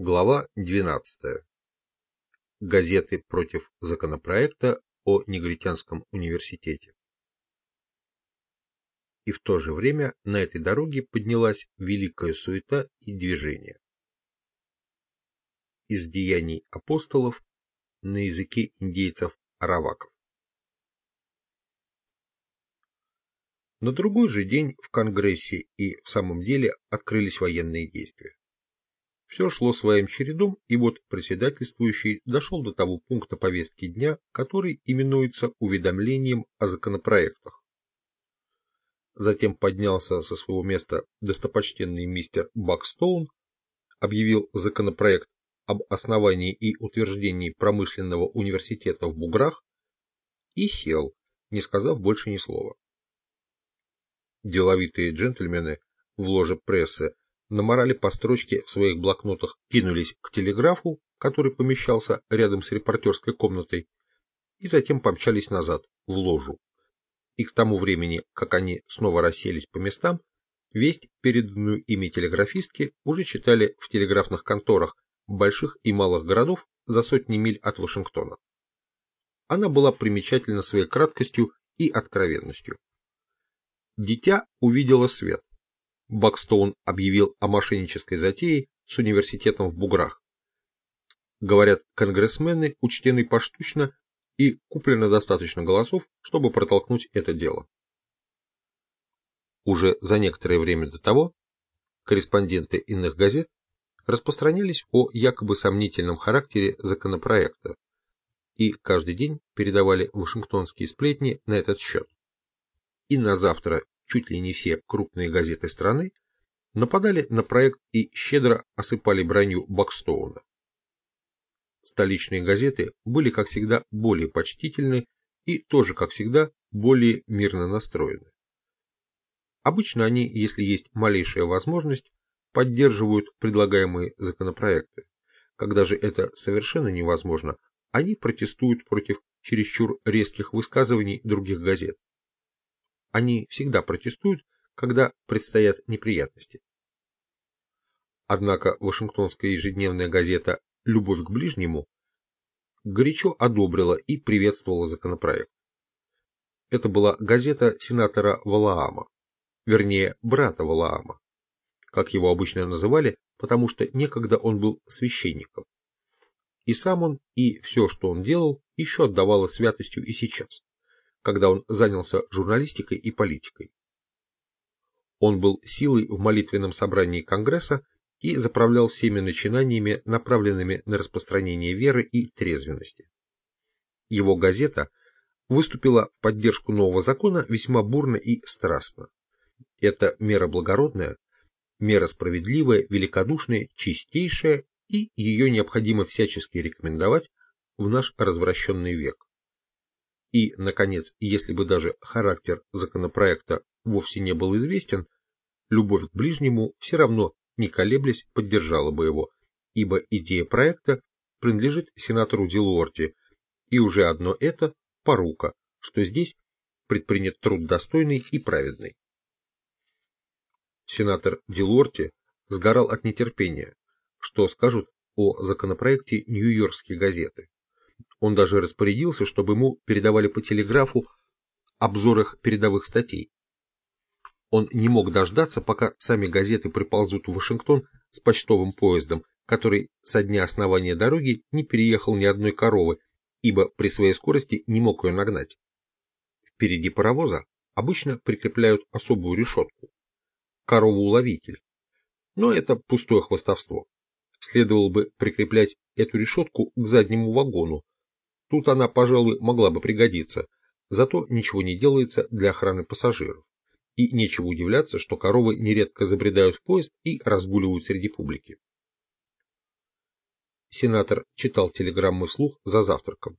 Глава 12. Газеты против законопроекта о Негритянском университете. И в то же время на этой дороге поднялась великая суета и движение. Из деяний апостолов на языке индейцев-араваков. На другой же день в Конгрессе и в самом деле открылись военные действия. Все шло своим чередом, и вот председательствующий дошел до того пункта повестки дня, который именуется уведомлением о законопроектах. Затем поднялся со своего места достопочтенный мистер Бакстоун, объявил законопроект об основании и утверждении промышленного университета в Буграх и сел, не сказав больше ни слова. Деловитые джентльмены в ложе прессы наморали по строчке в своих блокнотах, кинулись к телеграфу, который помещался рядом с репортерской комнатой, и затем помчались назад, в ложу. И к тому времени, как они снова расселись по местам, весть, переданную ими телеграфистке, уже читали в телеграфных конторах больших и малых городов за сотни миль от Вашингтона. Она была примечательна своей краткостью и откровенностью. Дитя увидело свет, Бакстоун объявил о мошеннической затее с университетом в Буграх. Говорят, конгрессмены учтены поштучно и куплено достаточно голосов, чтобы протолкнуть это дело. Уже за некоторое время до того корреспонденты иных газет распространялись о якобы сомнительном характере законопроекта и каждый день передавали вашингтонские сплетни на этот счет. И на завтра чуть ли не все крупные газеты страны нападали на проект и щедро осыпали бронью Бакстоуна. Столичные газеты были, как всегда, более почтительны и тоже, как всегда, более мирно настроены. Обычно они, если есть малейшая возможность, поддерживают предлагаемые законопроекты. Когда же это совершенно невозможно, они протестуют против чересчур резких высказываний других газет. Они всегда протестуют, когда предстоят неприятности. Однако Вашингтонская ежедневная газета «Любовь к ближнему» горячо одобрила и приветствовала законопроект. Это была газета сенатора Валаама, вернее, брата Валаама, как его обычно называли, потому что некогда он был священником. И сам он, и все, что он делал, еще отдавало святостью и сейчас когда он занялся журналистикой и политикой. Он был силой в молитвенном собрании Конгресса и заправлял всеми начинаниями, направленными на распространение веры и трезвенности. Его газета выступила в поддержку нового закона весьма бурно и страстно. Это мера благородная, мера справедливая, великодушная, чистейшая, и ее необходимо всячески рекомендовать в наш развращенный век. И, наконец, если бы даже характер законопроекта вовсе не был известен, любовь к ближнему все равно, не колеблясь, поддержала бы его, ибо идея проекта принадлежит сенатору Дилуорти, и уже одно это – порука, что здесь предпринят труд достойный и праведный. Сенатор Дилуорти сгорал от нетерпения, что скажут о законопроекте Нью-Йоркские газеты. Он даже распорядился, чтобы ему передавали по телеграфу обзор их передовых статей. Он не мог дождаться, пока сами газеты приползут в Вашингтон с почтовым поездом, который со дня основания дороги не переехал ни одной коровы, ибо при своей скорости не мог ее нагнать. Впереди паровоза обычно прикрепляют особую решетку – корову-уловитель. Но это пустое хвостовство. Следовало бы прикреплять эту решетку к заднему вагону, Тут она, пожалуй, могла бы пригодиться, зато ничего не делается для охраны пассажиров. И нечего удивляться, что коровы нередко забредают в поезд и разгуливают среди публики. Сенатор читал телеграммы вслух за завтраком.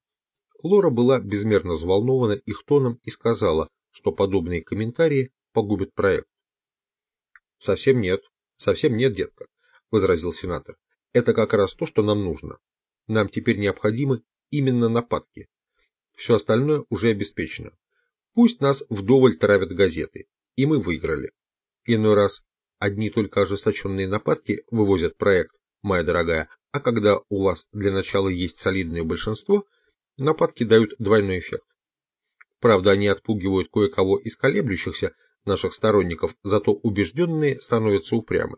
Лора была безмерно взволнована их тоном и сказала, что подобные комментарии погубят проект. «Совсем нет, совсем нет, детка», — возразил сенатор. «Это как раз то, что нам нужно. Нам теперь необходимы именно нападки. Все остальное уже обеспечено. Пусть нас вдоволь травят газеты, и мы выиграли. Иной раз одни только ожесточенные нападки вывозят проект, моя дорогая, а когда у вас для начала есть солидное большинство, нападки дают двойной эффект. Правда, они отпугивают кое-кого из колеблющихся наших сторонников, зато убежденные становятся упрямы.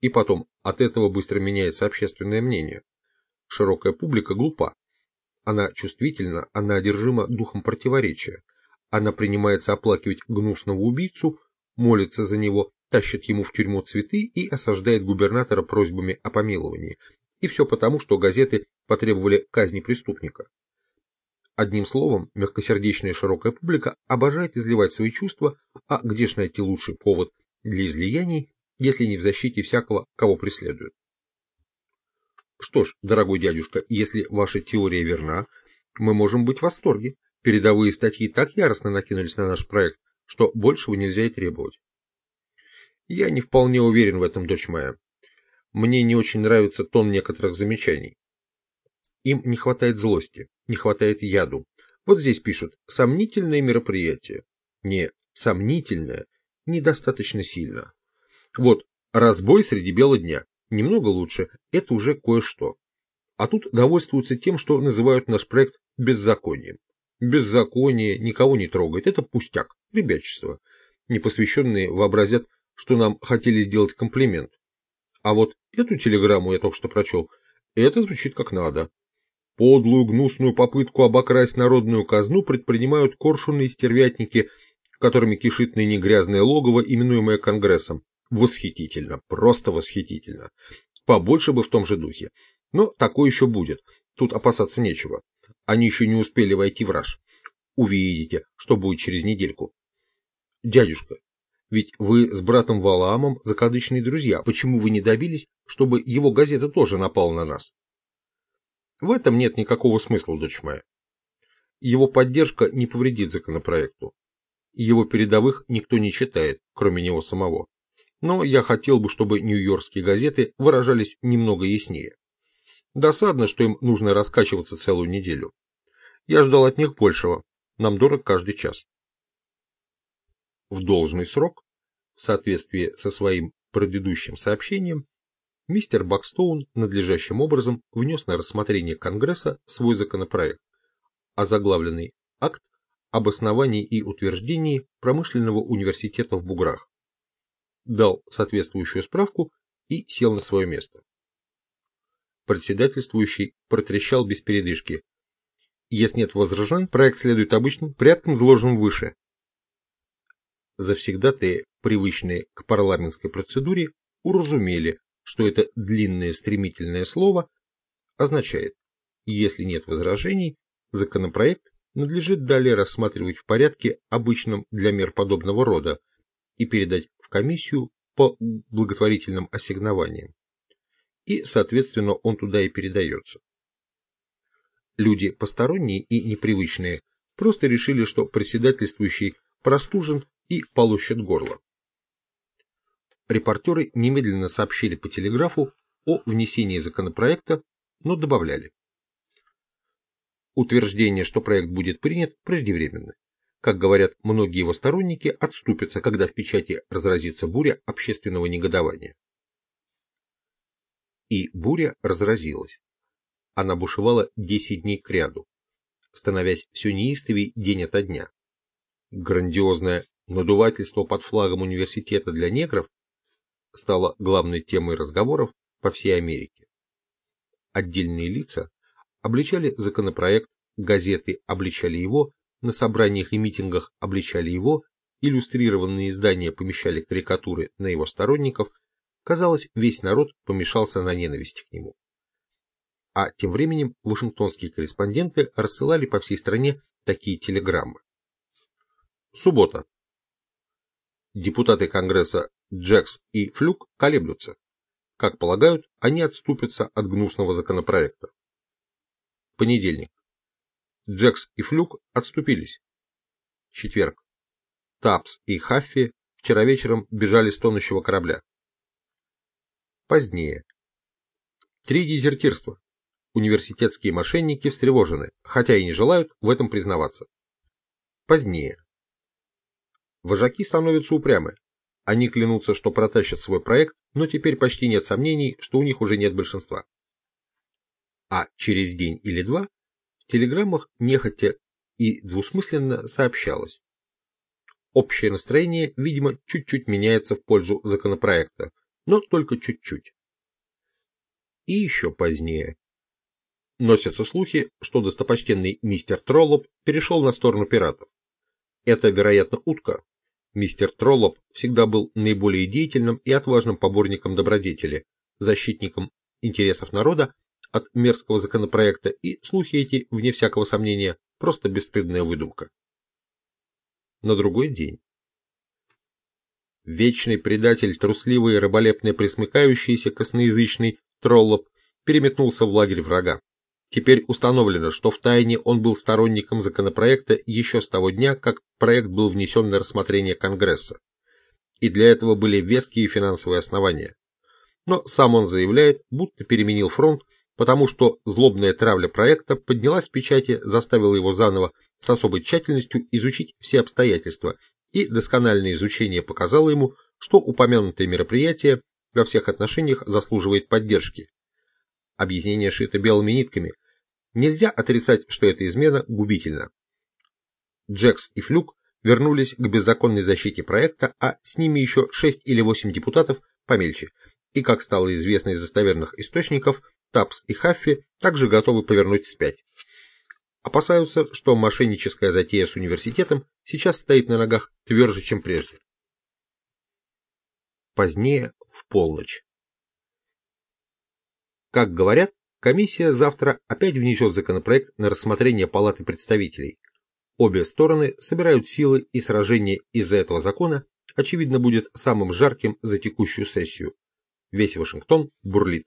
И потом, от этого быстро меняется общественное мнение. Широкая публика глупа. Она чувствительна, она одержима духом противоречия. Она принимается оплакивать гнусного убийцу, молится за него, тащит ему в тюрьму цветы и осаждает губернатора просьбами о помиловании. И все потому, что газеты потребовали казни преступника. Одним словом, мягкосердечная широкая публика обожает изливать свои чувства, а где ж найти лучший повод для излияний, если не в защите всякого, кого преследуют? Что ж, дорогой дядюшка, если ваша теория верна, мы можем быть в восторге. Передовые статьи так яростно накинулись на наш проект, что большего нельзя и требовать. Я не вполне уверен в этом, дочь моя. Мне не очень нравится тон некоторых замечаний. Им не хватает злости, не хватает яду. Вот здесь пишут «сомнительное мероприятие». Не «сомнительное», недостаточно сильно. Вот «разбой среди бела дня». Немного лучше, это уже кое-что. А тут довольствуются тем, что называют наш проект беззаконием. Беззаконие никого не трогает, это пустяк, ребячество. Непосвященные вообразят, что нам хотели сделать комплимент. А вот эту телеграмму я только что прочел, это звучит как надо. Подлую гнусную попытку обокрасть народную казну предпринимают коршуны и стервятники, которыми кишит ныне грязное логово, именуемое Конгрессом. Восхитительно, просто восхитительно. Побольше бы в том же духе. Но такое еще будет. Тут опасаться нечего. Они еще не успели войти в раж. Увидите, что будет через недельку. Дядюшка, ведь вы с братом Валаамом закадычные друзья. Почему вы не добились, чтобы его газета тоже напала на нас? В этом нет никакого смысла, дочь моя. Его поддержка не повредит законопроекту. Его передовых никто не читает, кроме него самого. Но я хотел бы, чтобы нью-йоркские газеты выражались немного яснее. Досадно, что им нужно раскачиваться целую неделю. Я ждал от них большего. Нам дорог каждый час. В должный срок, в соответствии со своим предыдущим сообщением, мистер Бакстоун надлежащим образом внес на рассмотрение Конгресса свой законопроект, озаглавленный «Акт об основании и утверждении промышленного университета в Буграх», дал соответствующую справку и сел на свое место. Председательствующий протрещал без передышки. Если нет возражений, проект следует обычным порядком, заложенным выше. Завсегдатые, привычные к парламентской процедуре, уразумели, что это длинное стремительное слово означает, если нет возражений, законопроект надлежит далее рассматривать в порядке, обычном для мер подобного рода, и передать в комиссию по благотворительным ассигнованиям. И, соответственно, он туда и передается. Люди посторонние и непривычные просто решили, что председательствующий простужен и полощет горло репортеры немедленно сообщили по телеграфу о внесении законопроекта, но добавляли. Утверждение, что проект будет принят, преждевременно. Как говорят многие его сторонники, отступятся, когда в печати разразится буря общественного негодования. И буря разразилась. Она бушевала 10 дней кряду, становясь все неистовей день ото дня. Грандиозное надувательство под флагом университета для негров стала главной темой разговоров по всей Америке. Отдельные лица обличали законопроект, газеты обличали его, на собраниях и митингах обличали его, иллюстрированные издания помещали карикатуры на его сторонников, казалось, весь народ помешался на ненависти к нему. А тем временем вашингтонские корреспонденты рассылали по всей стране такие телеграммы. Суббота. Депутаты Конгресса Джекс и Флюк колеблются. Как полагают, они отступятся от гнусного законопроекта. Понедельник. Джекс и Флюк отступились. Четверг. Тапс и Хаффи вчера вечером бежали с тонущего корабля. Позднее. Три дезертирства. Университетские мошенники встревожены, хотя и не желают в этом признаваться. Позднее. Вожаки становятся упрямы, Они клянутся, что протащат свой проект, но теперь почти нет сомнений, что у них уже нет большинства. А через день или два в телеграммах нехотя и двусмысленно сообщалось. Общее настроение, видимо, чуть-чуть меняется в пользу законопроекта, но только чуть-чуть. И еще позднее. Носятся слухи, что достопочтенный мистер Троллоп перешел на сторону пиратов. Это, вероятно, утка. Мистер Троллоп всегда был наиболее деятельным и отважным поборником добродетели, защитником интересов народа от мерзкого законопроекта, и слухи эти, вне всякого сомнения, просто бесстыдная выдумка. На другой день. Вечный предатель, трусливый и раболепный присмыкающийся косноязычный Троллоп переметнулся в лагерь врага. Теперь установлено, что в тайне он был сторонником законопроекта еще с того дня, как проект был внесен на рассмотрение Конгресса. И для этого были веские финансовые основания. Но сам он заявляет, будто переменил фронт, потому что злобная травля проекта поднялась в печати, заставила его заново с особой тщательностью изучить все обстоятельства, и доскональное изучение показало ему, что упомянутое мероприятие во всех отношениях заслуживает поддержки. Объяснение шито белыми нитками. Нельзя отрицать, что эта измена губительна. Джекс и Флюк вернулись к беззаконной защите проекта, а с ними еще 6 или 8 депутатов помельче. И, как стало известно из достоверных источников, Тапс и Хаффи также готовы повернуть вспять. Опасаются, что мошенническая затея с университетом сейчас стоит на ногах тверже, чем прежде. Позднее, в полночь. Как говорят, комиссия завтра опять внесет законопроект на рассмотрение Палаты представителей. Обе стороны собирают силы, и сражение из-за этого закона, очевидно, будет самым жарким за текущую сессию. Весь Вашингтон бурлит.